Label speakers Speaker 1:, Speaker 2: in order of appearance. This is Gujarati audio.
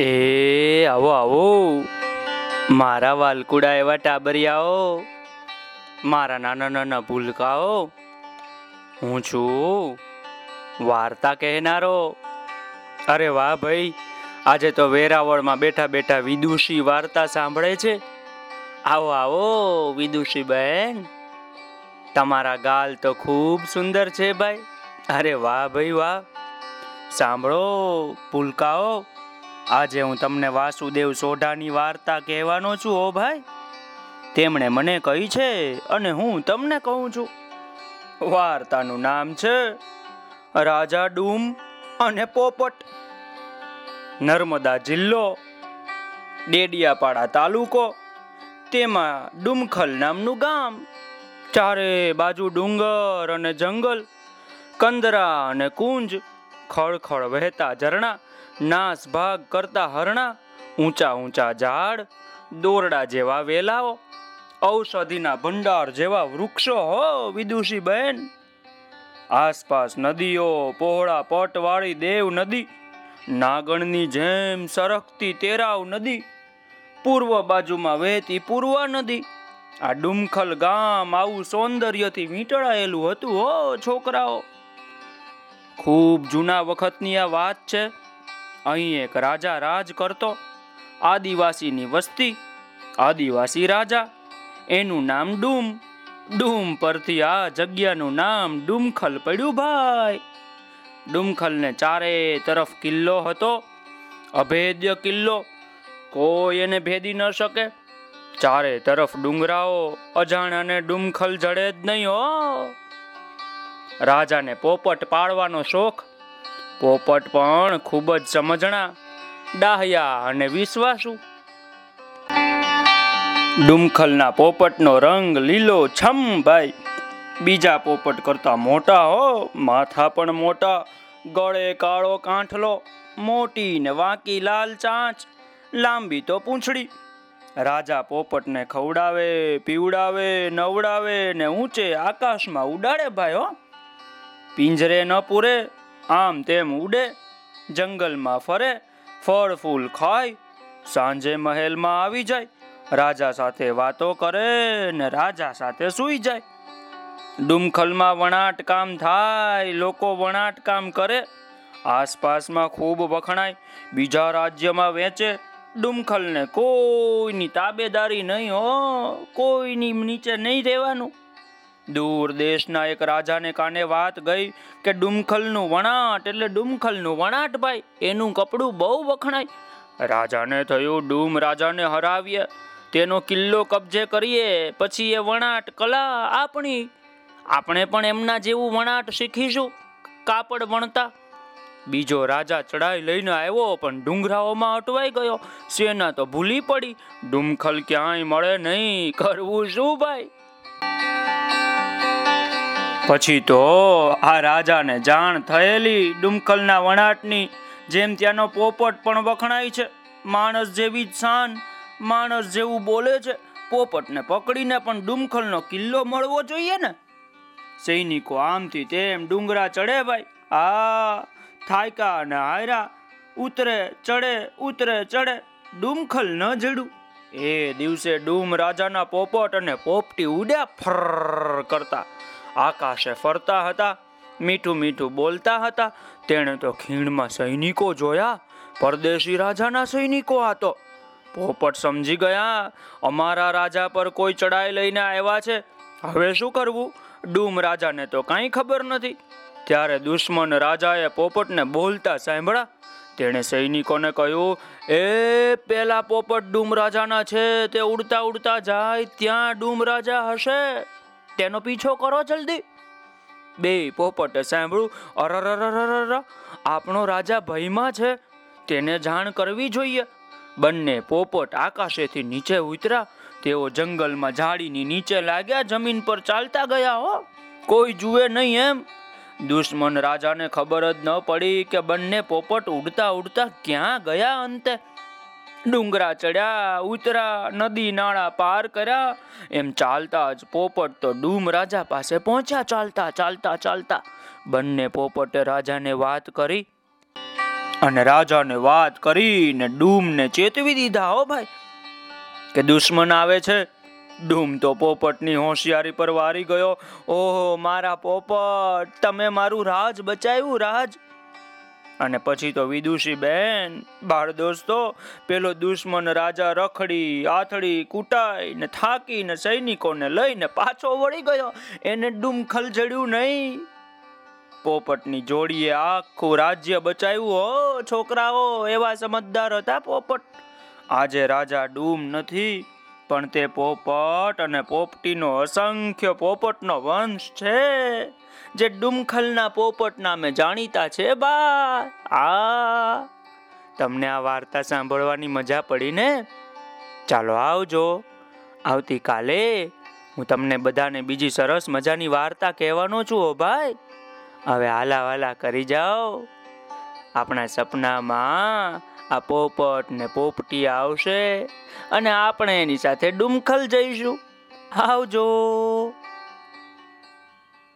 Speaker 1: એ, આવો આવો. મારા વાલકુડા એવા ટાબરિયાઓ. મારા નાના નાના ભૂલકાઓ. હું છું વાર્તા કહેનારો. અરે વાહ ભાઈ, આજે તો વેરાવળમાં બેઠા બેઠા વિદુષી વાર્તા સાંભળે છે. આવો આવો વિદુષી બેન તમારા ગાલ તો ખૂબ સુંદર છે ભાઈ. અરે વાહ ભાઈ, વાહ. સાંભળો પુલકાઓ આજે હું તમને વાસુદેવ સોઢાની વાર્તા કહેવાનો છું ઓ ભાઈ. તેમણે મને કહી છે અને હું તમને કહું છું. વાર્તાનું નામ છે રાજા ડૂમ અને પોપટ. નર્મદા જિલ્લો, ડેડિયાપાડા તાલુકો, તેમાં ડુમખલ નામનું ગામ. ચારે બાજુ ડુંગર અને જંગલ, કંદરા અને કુંજ, ખળખળ વહેતા ઝરણા નાસ ભાગ કરતા હરણા, ઊંચા ઊંચા ઝાડ, દોરડા જેવા વેલાઓ, ઔષધિના ભંડાર જેવા વૃક્ષો હો, વિદુષી બહેન આસપાસ નદીઓ, પહોળા પટવાળી દેવ નદી, નાગણની જેમ સરકતી તેરાવ નદી, પૂર્વ બાજુમાં વહેતી પૂર્વા નદી, આ ડુમખલ ગામ આવું સૌંદર્યથી વીંટળાયેલું હતું હો, છોકરાઓ. ખૂબ જૂના વખતની આ વાત છે. અહીં એક રાજા રાજ કરતો. આદિવાસીની વસ્તી, આદિવાસી રાજા, એનું નામ ડૂમ. ડૂમ પરથી આ જગ્યાનું નામ ડુમખલ પડ્યું ભાઈ. ડુમખલને ચારે તરફ કિલ્લો હતો, અભેદ્ય કિલ્લો. કોઈ એને ભેદી ન શકે. ચારે તરફ ડુંગરાઓ અજાણ્યાને ડુમખલ જડે જ નહીં હો. રાજાને પોપટ પાડવાનો શોખ પોપટ પણ ખૂબ જ સમજણા ડાહ્યા અને વિશ્વાસુ. ડુમખલના પોપટનો રંગ લીલો છમ ભાઈ. બીજા પોપટ કરતા મોટા હો, માથા પણ મોટા, ગળે કાળો કાંઠલો, મોટી ને વાંકી લાલ ચાંચ, લાંબી તો પૂંછડી. રાજા પોપટને ખવડાવે, પીવડાવે, નવડાવે ને ઊંચે આકાશમાં ઉડાડે ભાઈ હો. પિંજરે ન પૂરે આમ તેમ ઉડે, જંગલમાં ફરે, ફળ ફૂલ ખાય, સાંજે મહેલમાં આવી જાય, રાજા સાથે વાતો કરે ને રાજા સાથે સૂઈ જાય. ડુમખલમાં વણાટ કામ થાય, લોકો વણાટ કામ કરે, આસપાસમાં ખૂબ વખણાય, બીજા રાજ્યમાં વેચે, ડુમખલને કોઈની તાબેદારી નહીં હો, કોઈની નીચે નહીં રહેવાનું. દૂર દેશના એક રાજાને કાને વાત ગઈ કે ડુમખલનું વણાટ, એટલે ડુમખલનું વણાટ ભાઈ, એનું કપડું બહુ વખણાય. રાજાને થયું ડૂમ રાજાને હરાવીએ. તેનો કિલ્લો કબજે કરીએ, પછી એ વણાટ કલા આપણી. આપણે પણ એમના જેવું વણાટ શીખીશું, કાપડ વણતા. બીજો રાજા ચડાઈ લઈને આવ્યો, પણ ડુંગરાઓમાં અટવાઈ ગયો. સેના તો ભૂલી પડી. ડુમખલ ક્યાંય મળે નહીં, કરવું શું ભાઈ? પછી તો આ રાજાને જાણ થયેલી ડુમખલના વણાટની જેમ ત્યાંનો પોપટ પણ વખણાય છે. માણસ જેવી જ શાન, માણસ જેવું બોલે છે. પોપટને પકડીને પણ ડુમખલનો કિલ્લો મળવો જોઈએ ને? સૈનિકો આમથી તેમ ડુંગરા ચડે ભાઈ. આ થાયકા અને હાયરા, ઉતરે, ચડે ઉતરે, ચડે ડુમખલ ન જડું. એ દિવસે ડુમ રાજાના પોપટ અને પોપટી ઉડ્યા ફર કરતા. આકાશે ફરતા હતા, મીઠું મીઠું બોલતા હતા. તેણે તો ખીણમાં સૈનિકો જોયા, પરદેશી રાજાના સૈનિકો આ તો. પોપટ સમજી ગયા, અમારા રાજા પર કોઈ ચડાઈ લઈને આવ્યા છે. હવે શું કરવું? ડૂમ રાજાને તો કાંઈ ખબર નથી. ત્યારે દુશ્મન રાજાએ પોપટને બોલતા સાંભળા તેણે સૈનિકોને કહ્યું, એ પેલા પોપટ ડૂમ રાજાના છે, તે ઉડતા ઉડતા જાય, ત્યાં ડૂમ રાજા હશે. તેનો પીછો કરો જલ્દી. બે પોપટે સાંભળ્યું અરરરરરર. આપણો રાજા ભયમાં છે. તેને જાણ કરવી જોઈએ. બંને પોપટ આકાશેથી નીચે ઉતર્યા. તેઓ જંગલમાં ઝાડીની નીચે લાગ્યા, જમીન પર ચાલતા ગયા, હો. કોઈ જુએ નહીં એમ. દુશ્મન રાજાને ખબર જ ન પડી કે બંને પોપટ ઉડતા ઉડતા ક્યાં ગયા અંતે? ડુંગરા ચડ્યા, ઉતરા, નદી નાળા પાર કર્યા. એમ ચાલતા જ પોપટ તો ડૂમ રાજા પાસે પહોંચ્યા. ચાલતા ચાલતા ચાલતા બંને પોપટે રાજાને વાત કરી અને રાજાને વાત કરીને ડૂમને ચેતવી દીધા, હો ભાઈ, કે દુશ્મન આવે છે? ડૂમ તો પોપટની હોશિયારી પર વારી ગયો. ઓહો, મારા પોપટ, તમે મારું રાજ બચાવ્યું, રાજ. અને પછી તો વિદુષી બેન, બાળ દોસ્તો, પેલો દુશ્મન રાજા રખડી, આથડી, કૂટાઈ ને થાકીને સૈનિકોને લઈને પાછો વળી ગયો. એને ડૂમ ખલજડ્યું નહીં. પોપટની જોડીએ આખું રાજ્ય બચાવ્યું. હો, છોકરાઓ, એવા સમજદાર હતા પોપટ. આજે રાજા ડૂમ નથી. પણ તે પોપટ અને પોપટીનો અસંખ્ય પોપટનો વંશ છે, જે ડુમખલના પોપટ નામે જાણીતા છે બા આ. તમને આ વાર્તા સાંભળવાની મજા પડી ને? ચાલો આવજો. આવતીકાલે હું તમને બધાને બીજી સરસ મજાની વાર્તા કહેવાનો છું હો ભાઈ. હવે હાલા વાલા કરી જાઓ. આપણા સપનામાં આ પોપટ ને પોપટી આવશે અને આપણે એની સાથે ડુમખલ જઈશું. આવજો.